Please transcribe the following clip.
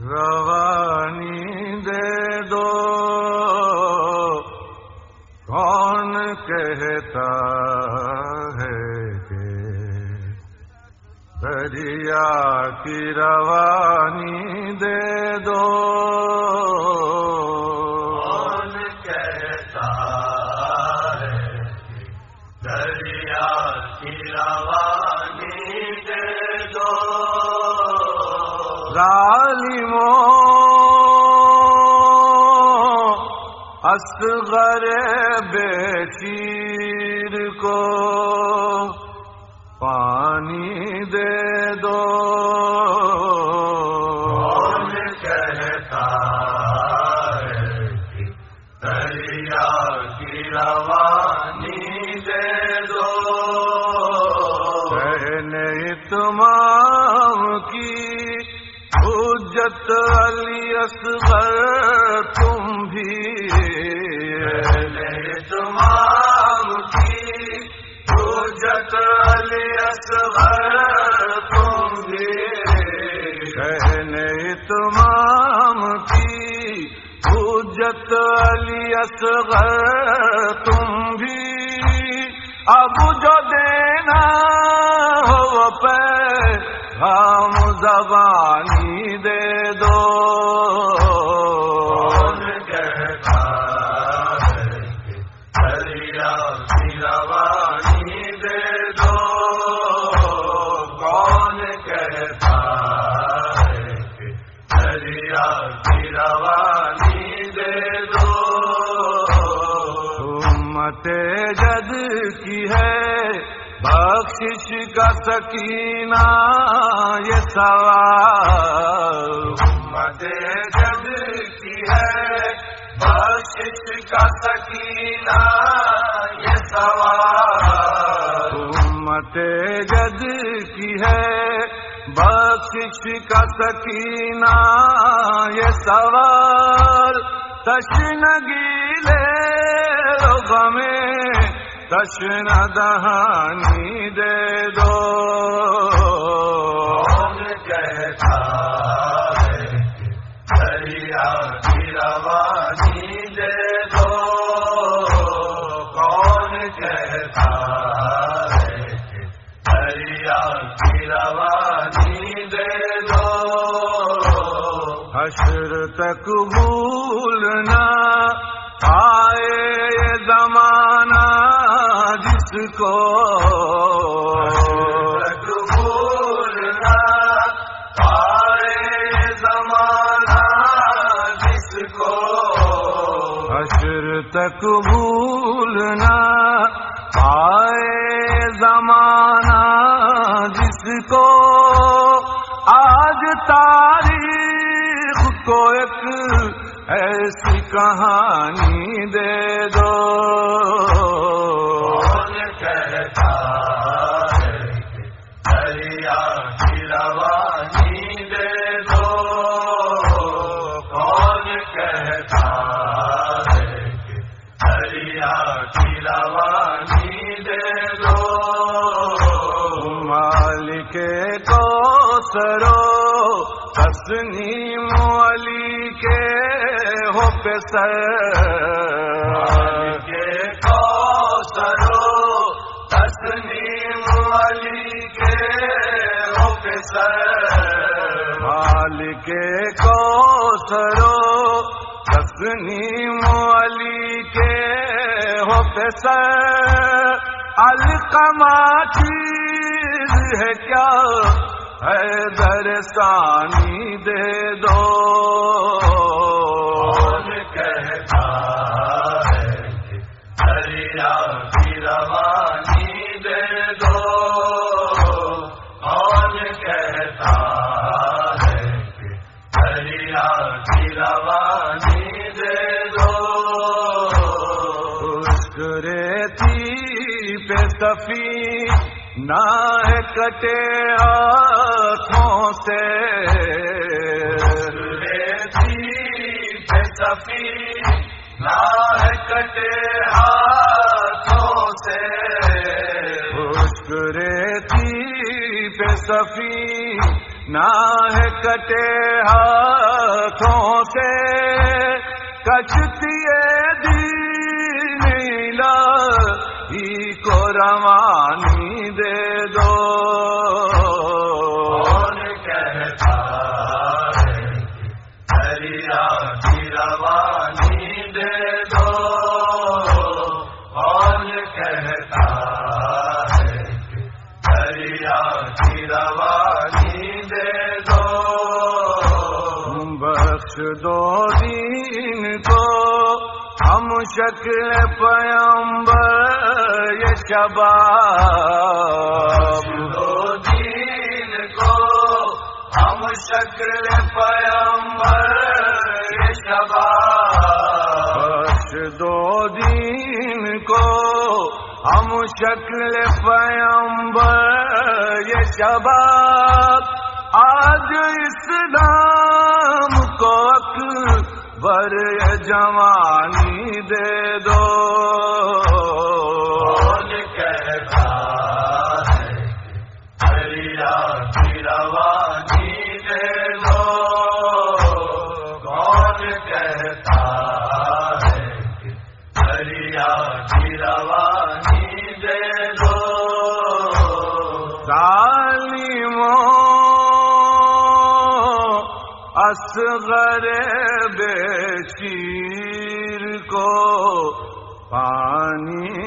روانی دے دو۔ کون کہتا ہے کہ دریا کی روانی دے دو۔ دریا کی اصغر بے کو پانی دے دو۔ کون کہتا ہے کہ دریا کی روانی دے دو۔ کہنے تمام کی حجت علی اصغر تم بھی تمام کی حجت علی اصغر تم بھی تمام اصغر تم بھی اب جو دینا ہو پہ، ہم زبانی دے دریا دے دو۔ جد کی ہے، بخشش کا سکینہ، یہ سوال۔ جد کی ہے، بخشش کا سکینہ، یہ سوال۔ امت جد کی ہے بخشش کا سکینہ یہ سوال تشنگی لے غمیں تشن دہانی دے دو۔ حشر تک بھولنا، آئے زمانہ جس کو تک بھولنا پائے زمانہ جس کو۔ حشر تک بھول روانی دے دو۔ مالک کو سرو ہو پہ سر۔ کے سرو تسنیم علی کے روپ سر مالک کو سرو تسنیم علی کے ہو پہ سر القما چیز ہے کیا؟ ہے درستانی دے دو۔ کہتا ہے روانی دے دو۔ پہ سفی نہ کٹے ہاتھوں سے۔ سفی نہ کٹے ہاتھوں سے۔ خشک ریتی پہ سفی نہ کٹے ہاتھوں سے۔ کچتی نیلا کو رواں شکل پیمبر یہ شباب۔ دین کو ہم شکل پیمبر شباب۔ بخش دو دین کو ہم شکل پیمبر یہ شباب۔ آج اسلام کو بر جوانی اصغر بے شیر کو پانی